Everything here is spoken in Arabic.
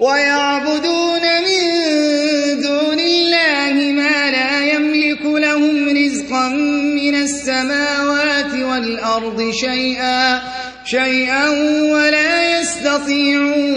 ويعبدون من دون الله ما لا يملك لهم رزقا من السماوات والأرض شيئا شيئا ولا يستطيعون